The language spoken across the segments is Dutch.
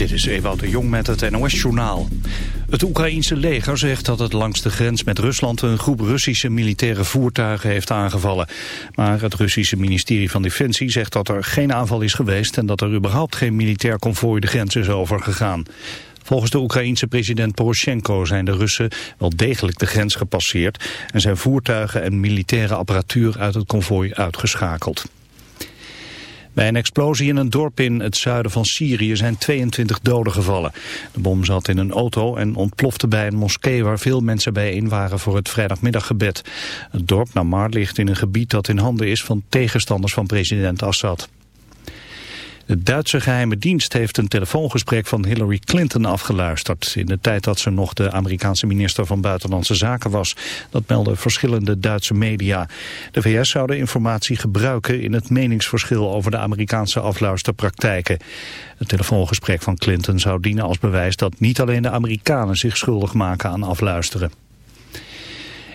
Dit is Ewout de Jong met het NOS-journaal. Het Oekraïense leger zegt dat het langs de grens met Rusland... een groep Russische militaire voertuigen heeft aangevallen. Maar het Russische ministerie van Defensie zegt dat er geen aanval is geweest... en dat er überhaupt geen militair konvooi de grens is overgegaan. Volgens de Oekraïense president Poroshenko zijn de Russen wel degelijk de grens gepasseerd... en zijn voertuigen en militaire apparatuur uit het konvooi uitgeschakeld. Bij een explosie in een dorp in het zuiden van Syrië zijn 22 doden gevallen. De bom zat in een auto en ontplofte bij een moskee waar veel mensen bijeen waren voor het vrijdagmiddaggebed. Het dorp Namar ligt in een gebied dat in handen is van tegenstanders van president Assad. De Duitse geheime dienst heeft een telefoongesprek van Hillary Clinton afgeluisterd... in de tijd dat ze nog de Amerikaanse minister van Buitenlandse Zaken was. Dat melden verschillende Duitse media. De VS zou de informatie gebruiken in het meningsverschil over de Amerikaanse afluisterpraktijken. Het telefoongesprek van Clinton zou dienen als bewijs dat niet alleen de Amerikanen zich schuldig maken aan afluisteren.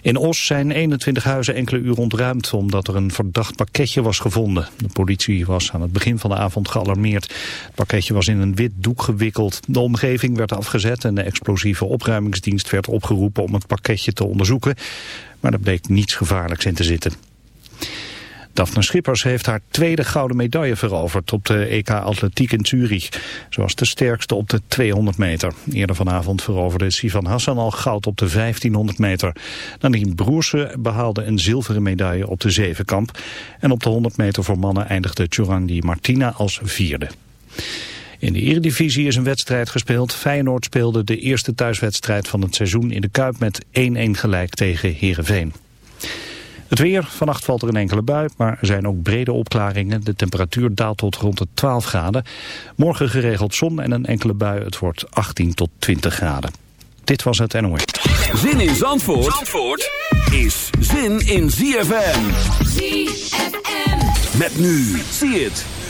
In Os zijn 21 huizen enkele uur ontruimd omdat er een verdacht pakketje was gevonden. De politie was aan het begin van de avond gealarmeerd. Het pakketje was in een wit doek gewikkeld. De omgeving werd afgezet en de explosieve opruimingsdienst werd opgeroepen om het pakketje te onderzoeken. Maar er bleek niets gevaarlijks in te zitten. Daphne Schippers heeft haar tweede gouden medaille veroverd op de EK Atletiek in Zurich. Ze was de sterkste op de 200 meter. Eerder vanavond veroverde Sivan Hassan al goud op de 1500 meter. Nadine Broersen behaalde een zilveren medaille op de zevenkamp. En op de 100 meter voor mannen eindigde Tjorandi Martina als vierde. In de Eredivisie is een wedstrijd gespeeld. Feyenoord speelde de eerste thuiswedstrijd van het seizoen in de Kuip met 1-1 gelijk tegen Heerenveen. Het weer, vannacht valt er een enkele bui, maar er zijn ook brede opklaringen. De temperatuur daalt tot rond de 12 graden. Morgen geregeld zon en een enkele bui. Het wordt 18 tot 20 graden. Dit was het NOS. Zin in Zandvoort, Zandvoort is zin in ZFM. ZFM. Met nu, zie het.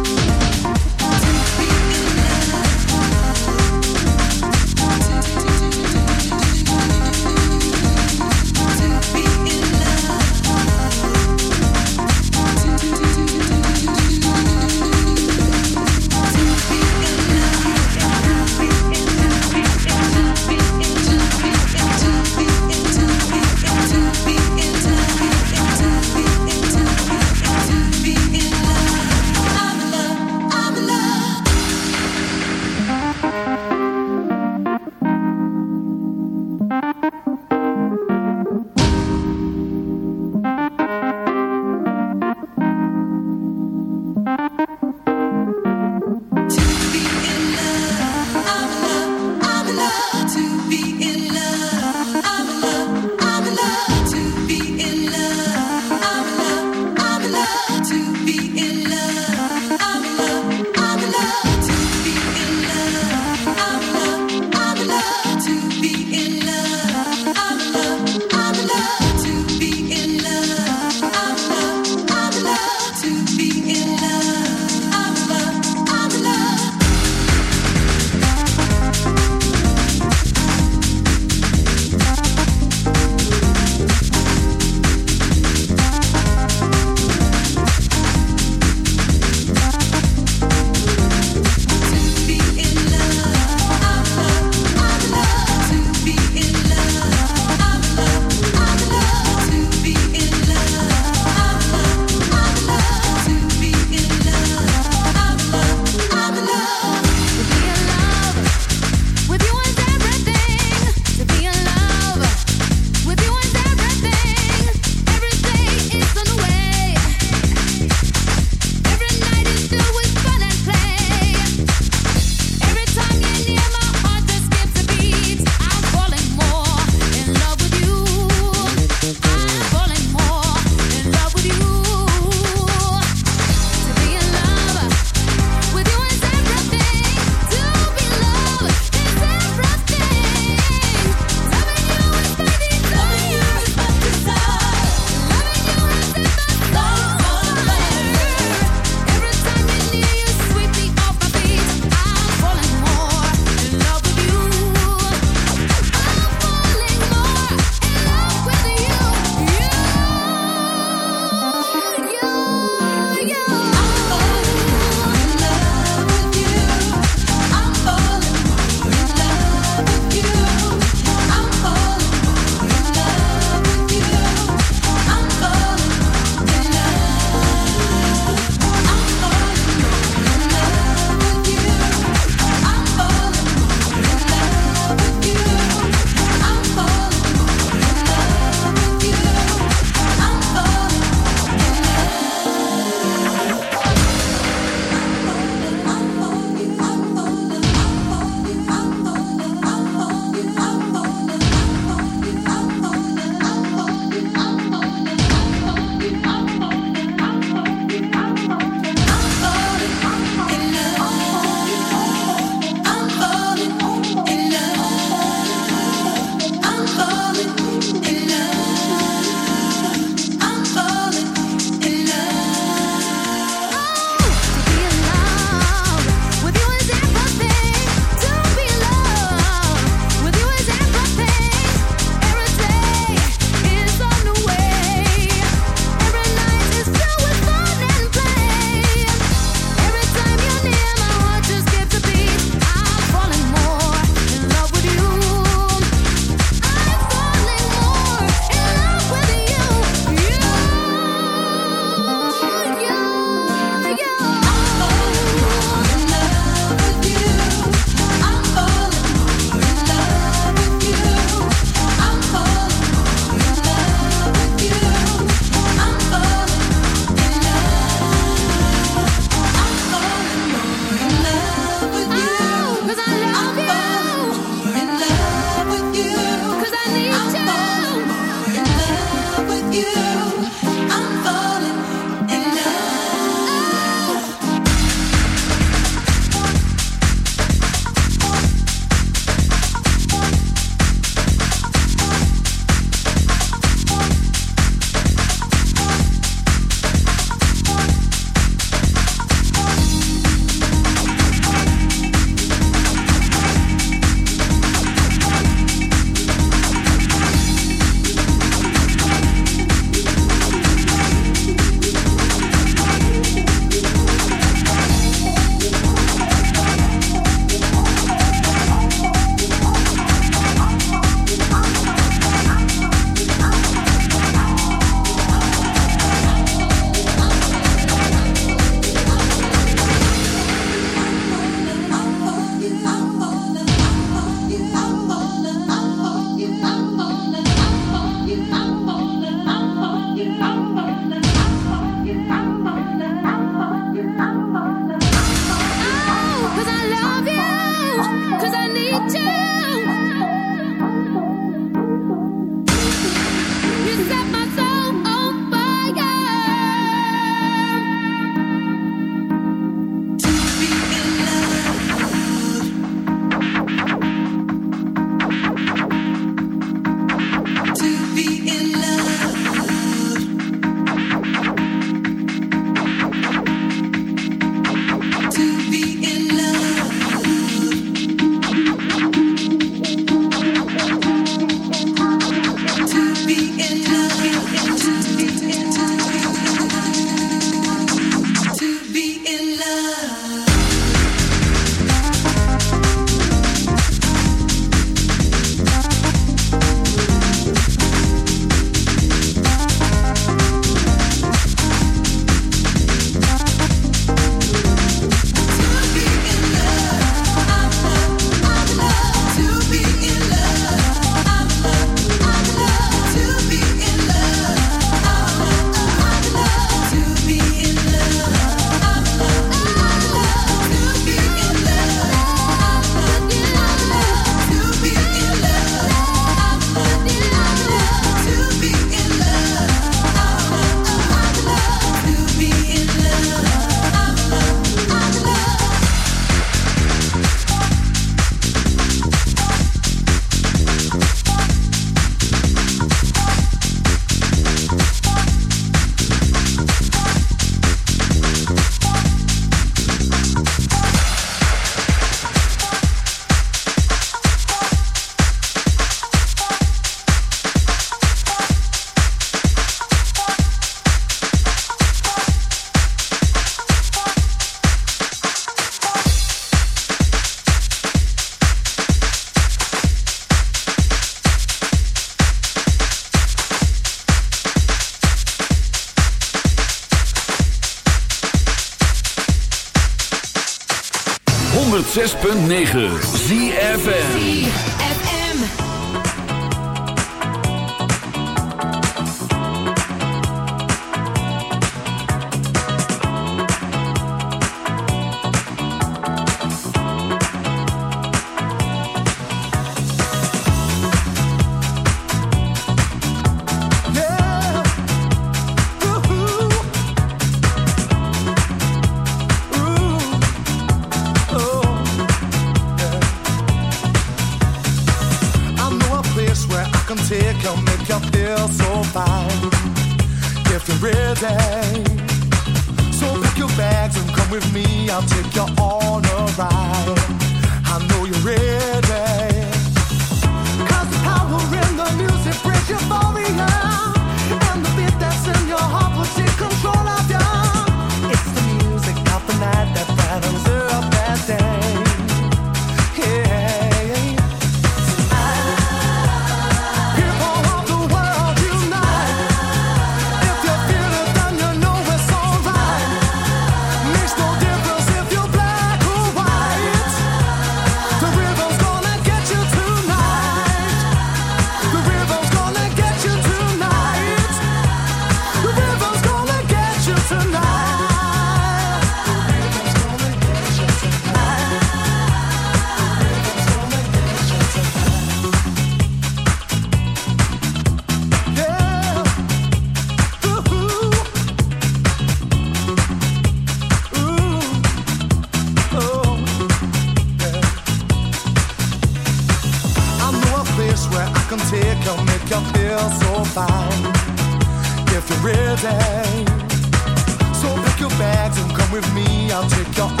I'll take your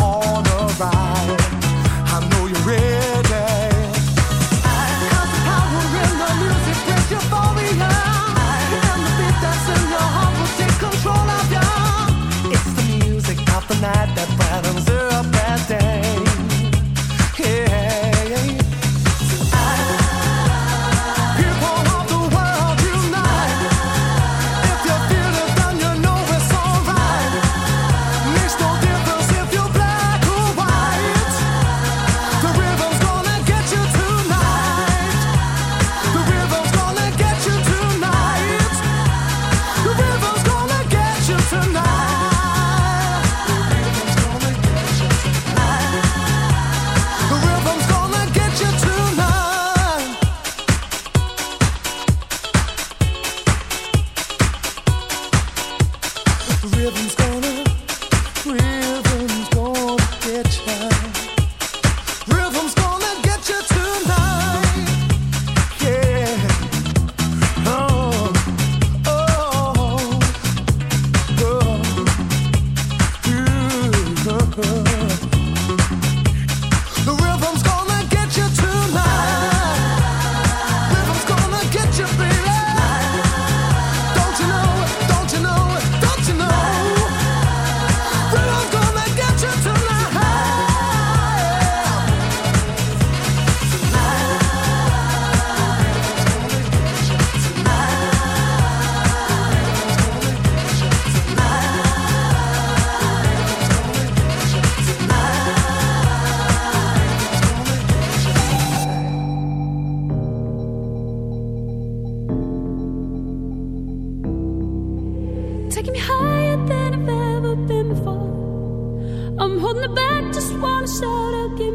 holding the back, just wanna shout out, give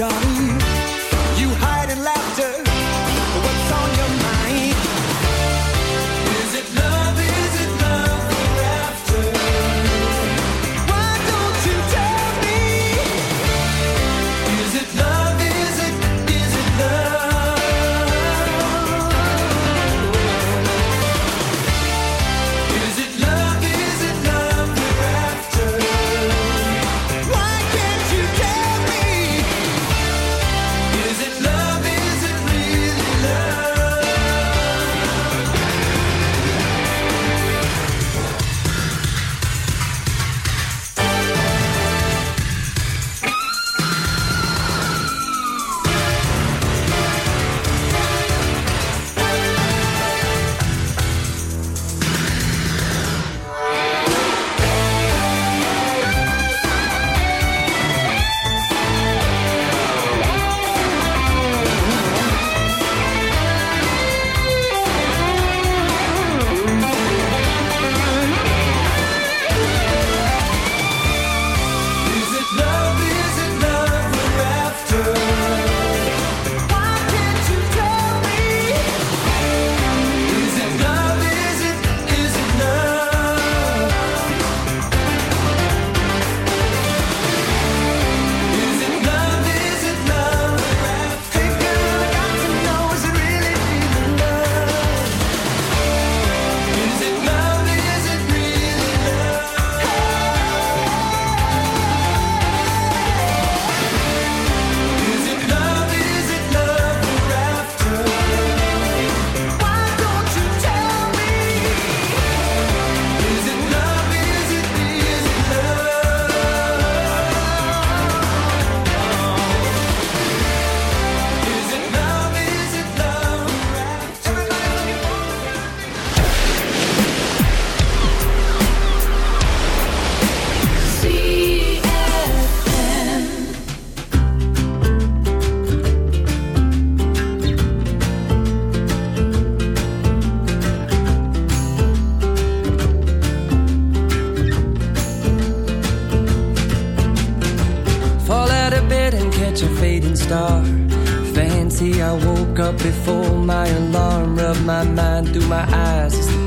Johnny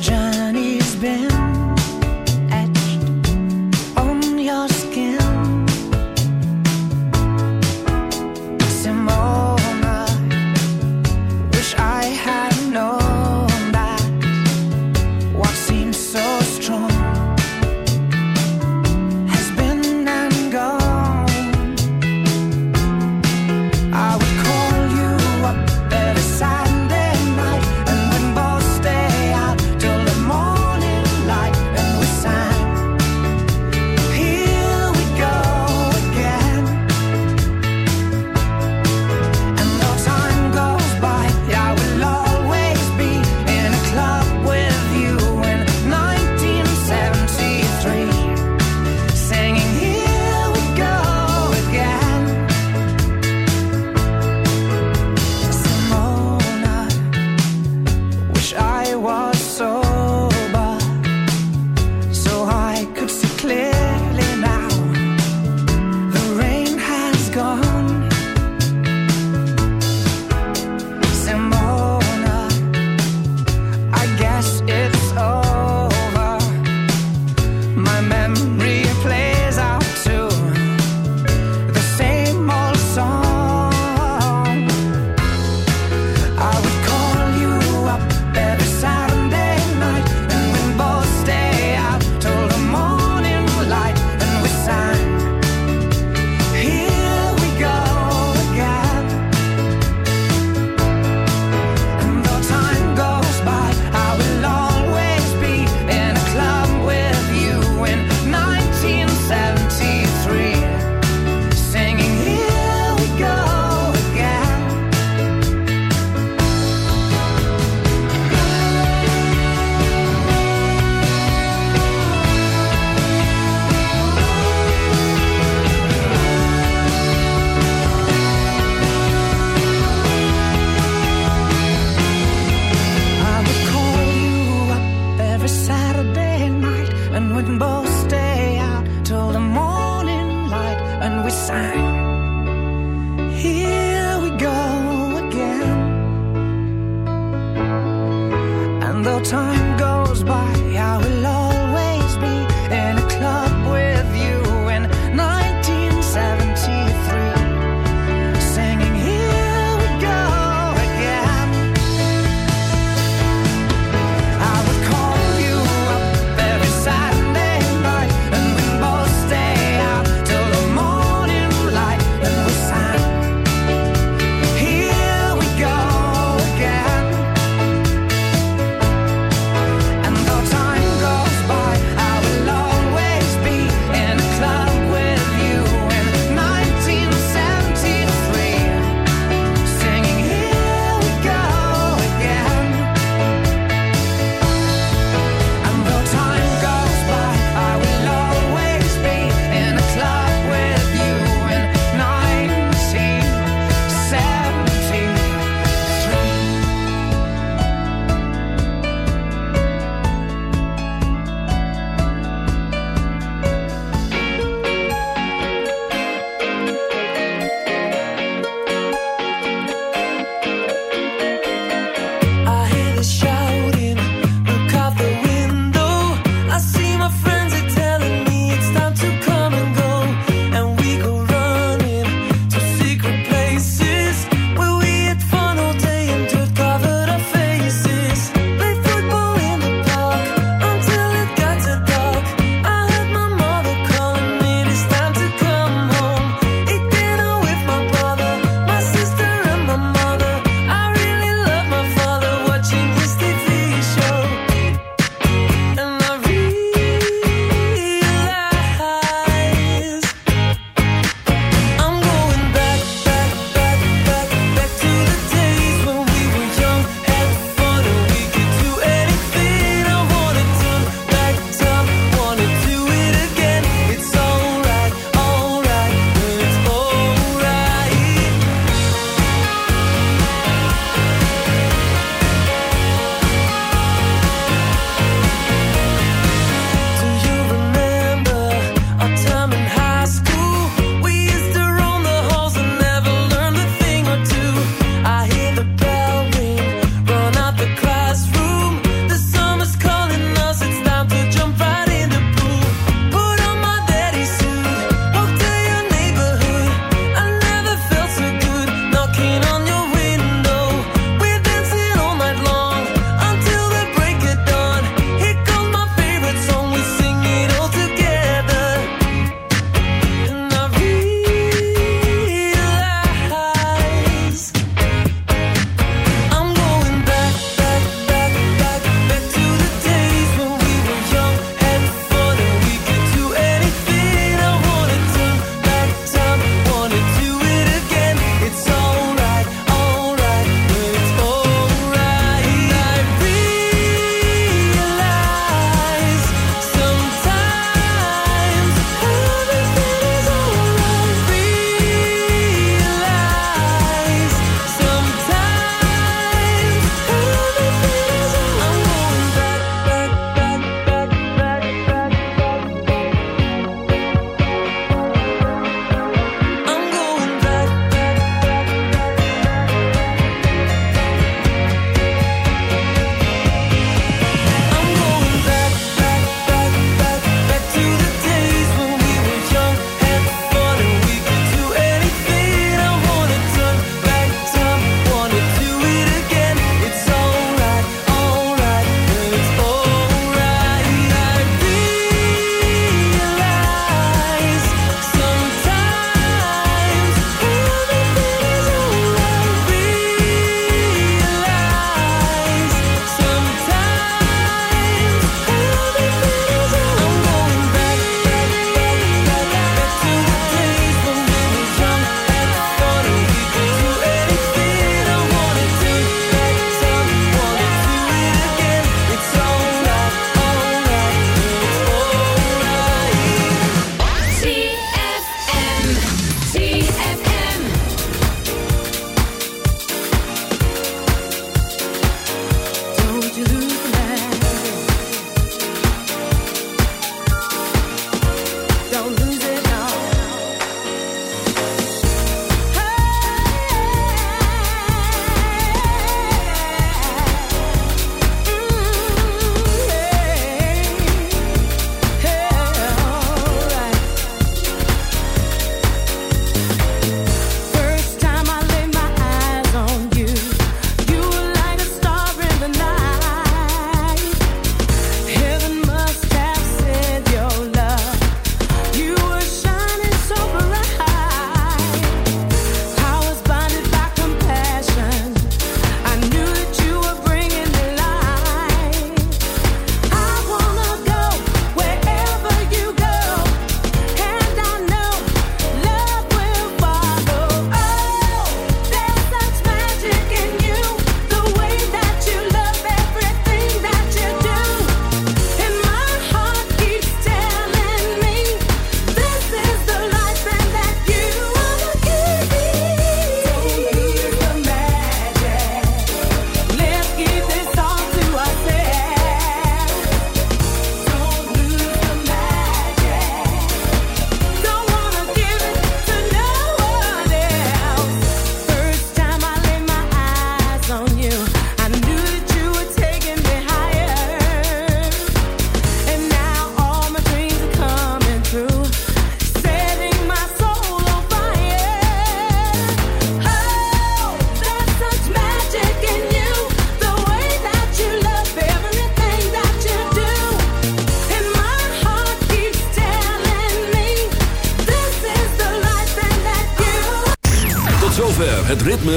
Johnny's been